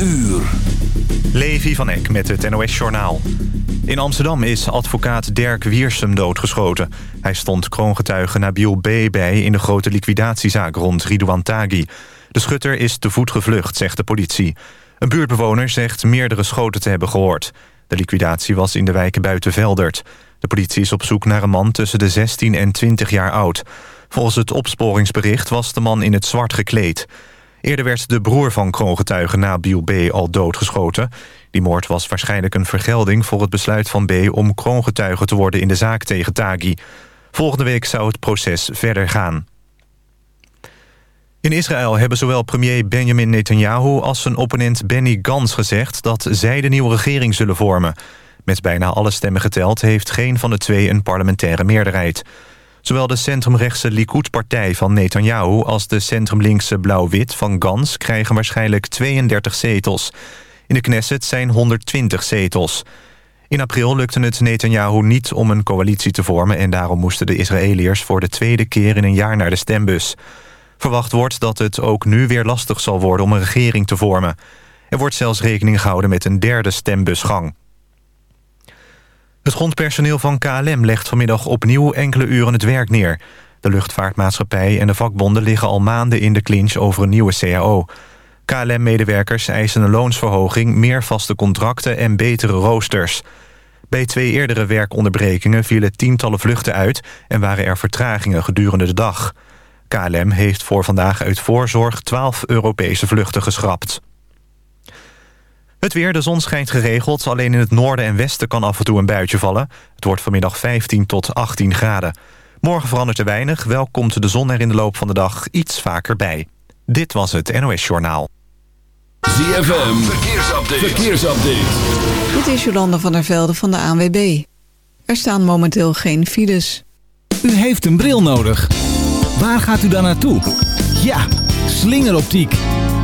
uur. Levi van Eck met het NOS-journaal. In Amsterdam is advocaat Dirk Wiersum doodgeschoten. Hij stond kroongetuige Nabil B. bij in de grote liquidatiezaak rond Ridouan Taghi. De schutter is te voet gevlucht, zegt de politie. Een buurtbewoner zegt meerdere schoten te hebben gehoord. De liquidatie was in de wijk Buitenveldert. De politie is op zoek naar een man tussen de 16 en 20 jaar oud. Volgens het opsporingsbericht was de man in het zwart gekleed. Eerder werd de broer van kroongetuige Nabil B. al doodgeschoten. Die moord was waarschijnlijk een vergelding voor het besluit van B... om kroongetuige te worden in de zaak tegen Taghi. Volgende week zou het proces verder gaan. In Israël hebben zowel premier Benjamin Netanyahu als zijn opponent Benny Gantz gezegd... dat zij de nieuwe regering zullen vormen. Met bijna alle stemmen geteld heeft geen van de twee een parlementaire meerderheid... Zowel de centrumrechtse Likud-partij van Netanyahu... als de centrumlinkse Blauw-Wit van Gans krijgen waarschijnlijk 32 zetels. In de Knesset zijn 120 zetels. In april lukte het Netanyahu niet om een coalitie te vormen... en daarom moesten de Israëliërs voor de tweede keer in een jaar naar de stembus. Verwacht wordt dat het ook nu weer lastig zal worden om een regering te vormen. Er wordt zelfs rekening gehouden met een derde stembusgang. Het grondpersoneel van KLM legt vanmiddag opnieuw enkele uren het werk neer. De luchtvaartmaatschappij en de vakbonden liggen al maanden in de clinch over een nieuwe CAO. KLM-medewerkers eisen een loonsverhoging, meer vaste contracten en betere roosters. Bij twee eerdere werkonderbrekingen vielen tientallen vluchten uit... en waren er vertragingen gedurende de dag. KLM heeft voor vandaag uit voorzorg 12 Europese vluchten geschrapt. Het weer, de zon schijnt geregeld. Alleen in het noorden en westen kan af en toe een buitje vallen. Het wordt vanmiddag 15 tot 18 graden. Morgen verandert er weinig. Wel komt de zon er in de loop van de dag iets vaker bij. Dit was het NOS Journaal. ZFM, verkeersupdate. verkeersupdate. Dit is Jolanda van der Velde van de ANWB. Er staan momenteel geen files. U heeft een bril nodig. Waar gaat u dan naartoe? Ja, slingeroptiek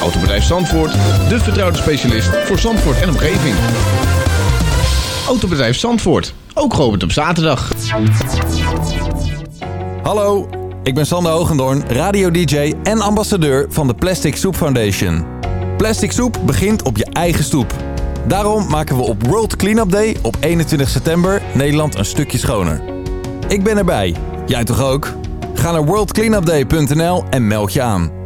Autobedrijf Zandvoort, de vertrouwde specialist voor Zandvoort en omgeving. Autobedrijf Zandvoort, ook geopend op zaterdag. Hallo, ik ben Sander Hogendoorn, radio-dj en ambassadeur van de Plastic Soup Foundation. Plastic soep begint op je eigen stoep. Daarom maken we op World Cleanup Day op 21 september Nederland een stukje schoner. Ik ben erbij. Jij toch ook? Ga naar worldcleanupday.nl en meld je aan.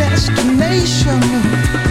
Destination.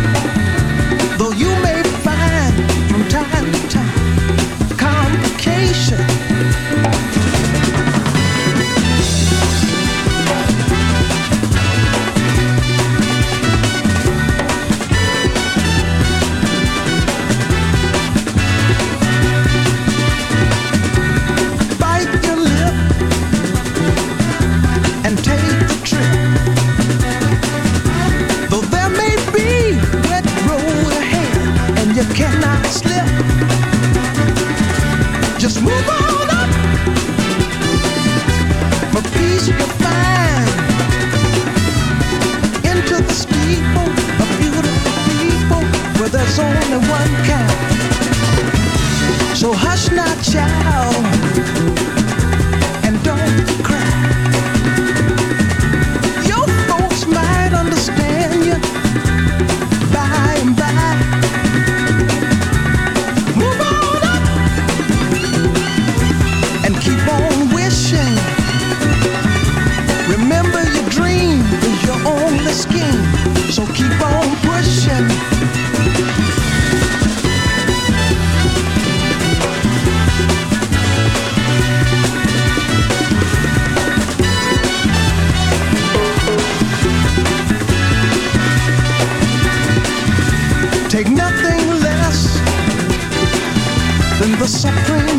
Ciao. suffering.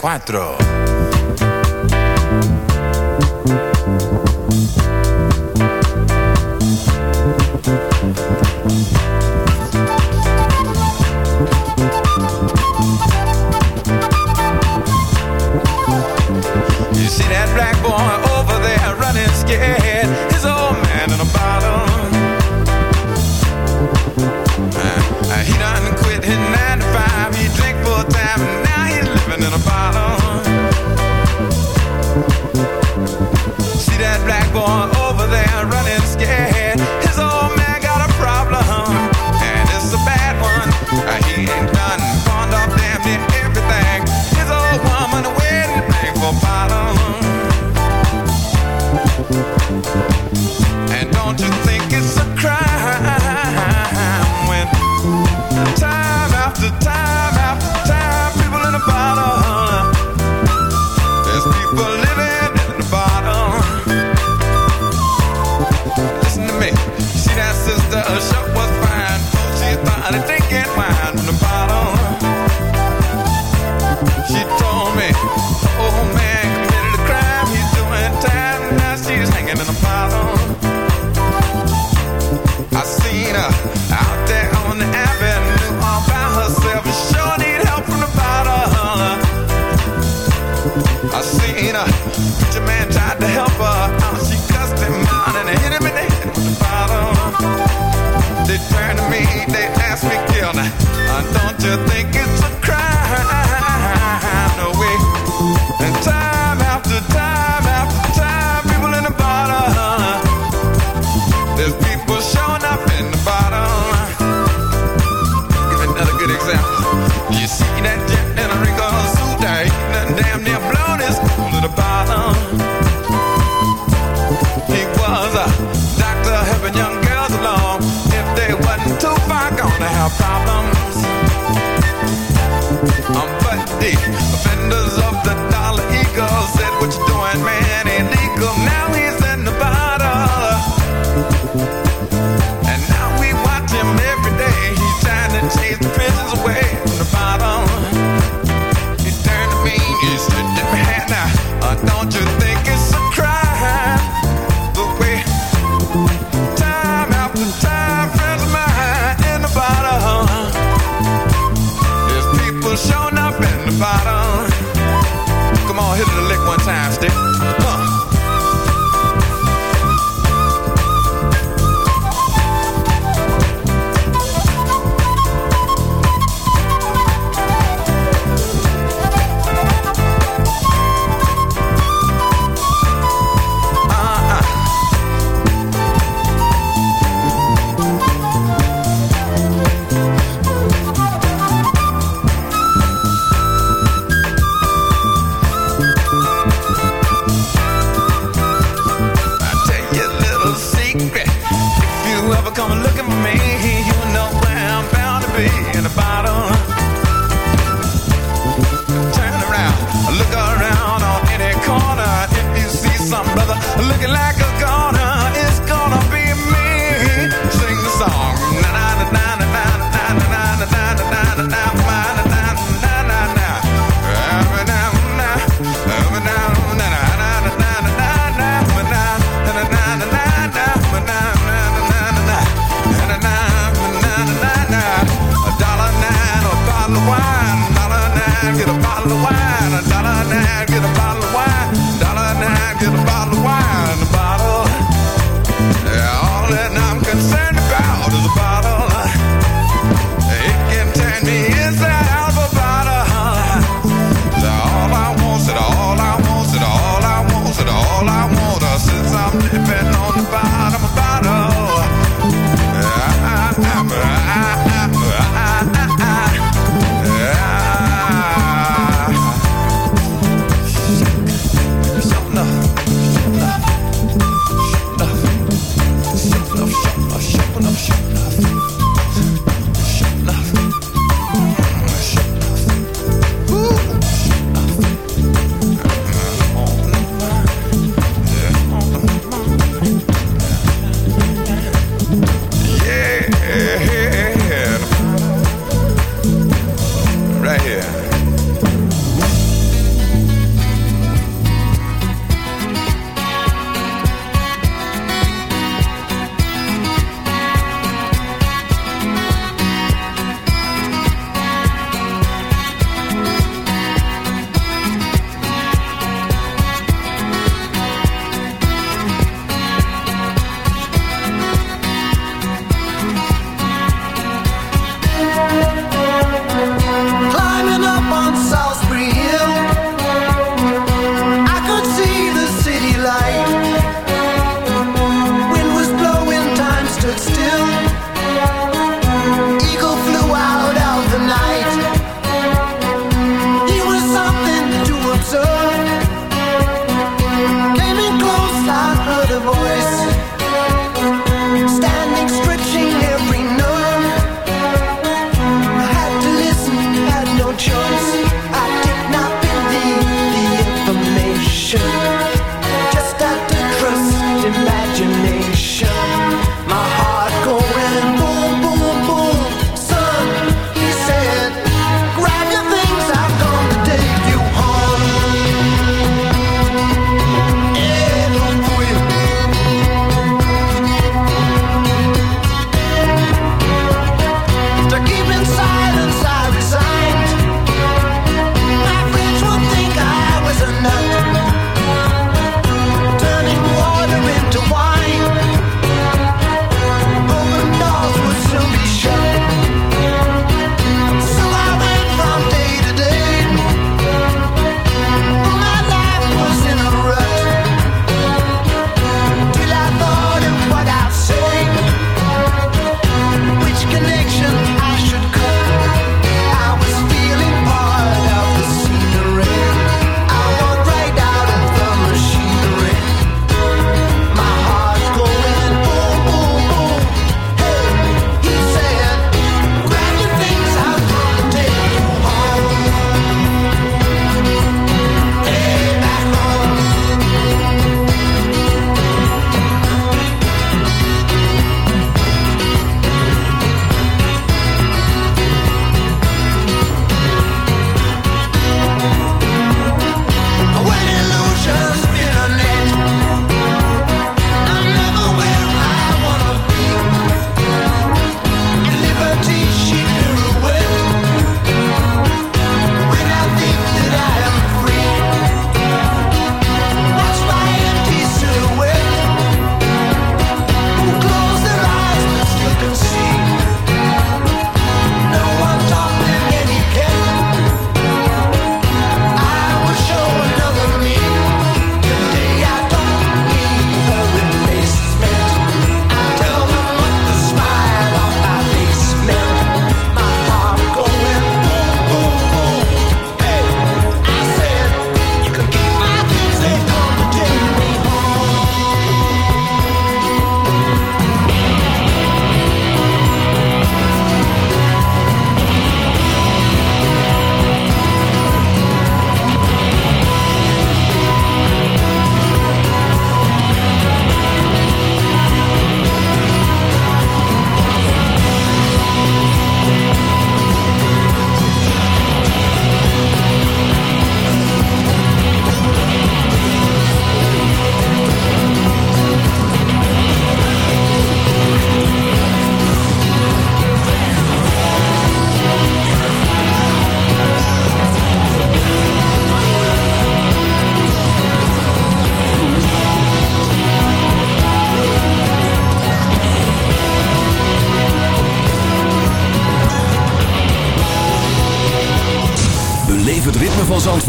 4. Offenders of the dollar eagle said, What you doing, man? Illegal eagle now